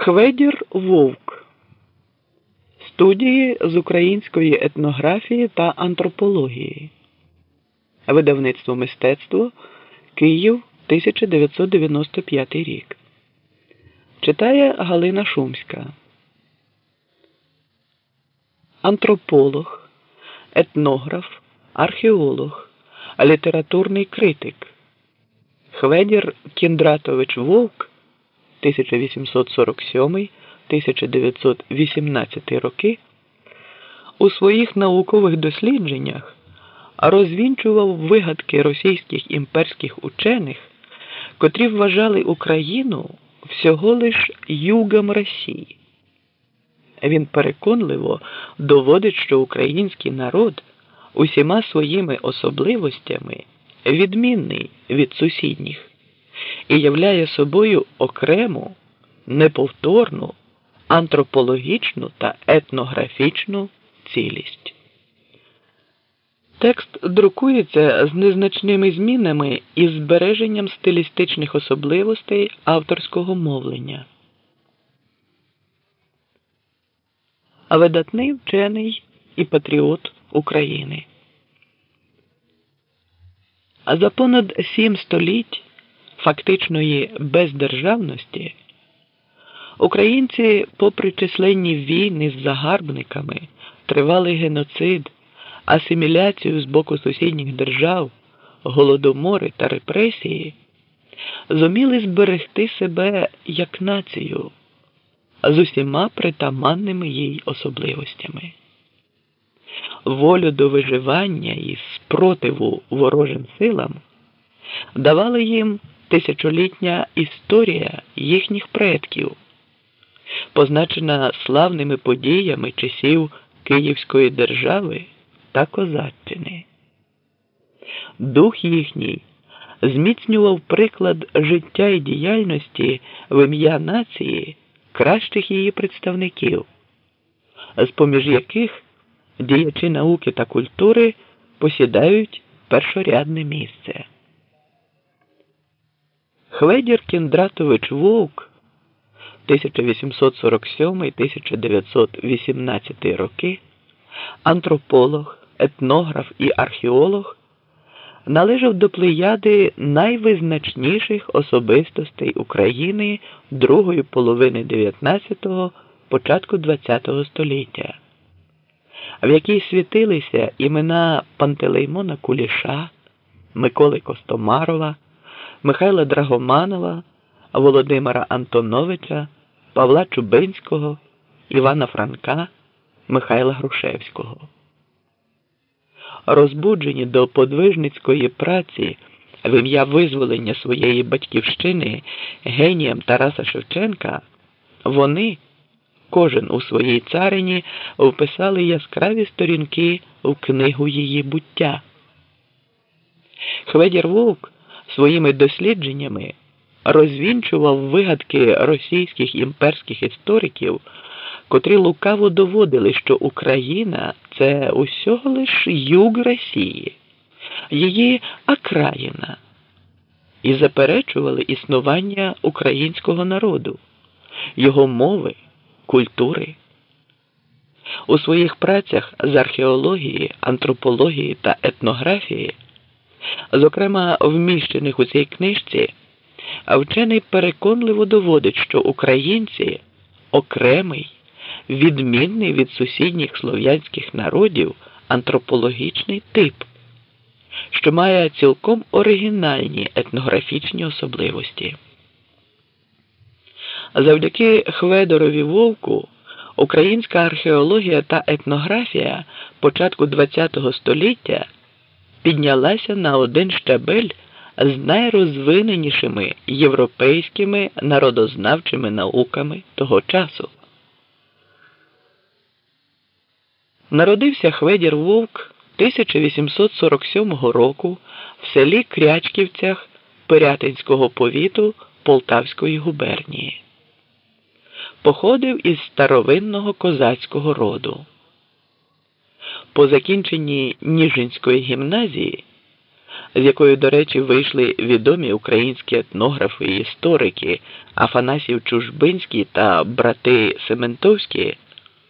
Хведір Вовк. Студії з української етнографії та антропології. Видавництво мистецтво Київ 1995 рік. Читає Галина Шумська. Антрополог, етнограф, археолог, літературний критик. Хведір Кіндратович Вовк 1847-1918 роки у своїх наукових дослідженнях розвінчував вигадки російських імперських учених, котрі вважали Україну всього лиш югом Росії. Він переконливо доводить, що український народ усіма своїми особливостями відмінний від сусідніх і являє собою окрему, неповторну, антропологічну та етнографічну цілість. Текст друкується з незначними змінами і збереженням стилістичних особливостей авторського мовлення. А видатний вчений і патріот України. А за понад сім століть фактичної бездержавності українці, попри численні війни з загарбниками, тривалий геноцид, асиміляцію з боку сусідніх держав, голодомори та репресії, зуміли зберегти себе як націю з усіма притаманними їй особливостями. Волю до виживання і спротиву ворожим силам давали їм тисячолітня історія їхніх предків, позначена славними подіями часів Київської держави та Козаччини. Дух їхній зміцнював приклад життя і діяльності в ім'я нації кращих її представників, з поміж яких діячі науки та культури посідають першорядне місце. Хведір Кіндратович Вовк 1847-1918 роки, антрополог, етнограф і археолог, належав до плеяди найвизначніших особистостей України другої половини 19-го, початку ХХ століття, в якій світилися імена Пантелеймона Куліша, Миколи Костомарова. Михайла Драгоманова, Володимира Антоновича, Павла Чубинського, Івана Франка, Михайла Грушевського. Розбуджені до подвижницької праці в ім'я визволення своєї батьківщини генієм Тараса Шевченка, вони, кожен у своїй царині, вписали яскраві сторінки в книгу її буття. Хведір Вовк своїми дослідженнями розвінчував вигадки російських імперських істориків, котрі лукаво доводили, що Україна це усього лиш юг Росії, її окраїна, і заперечували існування українського народу, його мови, культури. У своїх працях з археології, антропології та етнографії зокрема вміщених у цій книжці, вчений переконливо доводить, що українці окремий, відмінний від сусідніх слов'янських народів антропологічний тип, що має цілком оригінальні етнографічні особливості. Завдяки Хведорові Вовку українська археологія та етнографія початку ХХ століття піднялася на один щабель з найрозвиненішими європейськими народознавчими науками того часу. Народився Хведір Вовк 1847 року в селі Крячківцях Пирятинського повіту Полтавської губернії. Походив із старовинного козацького роду. По закінченні Ніжинської гімназії з якої, до речі, вийшли відомі українські етнографи і історики Афанасів Чужбинський та брати Сементовські.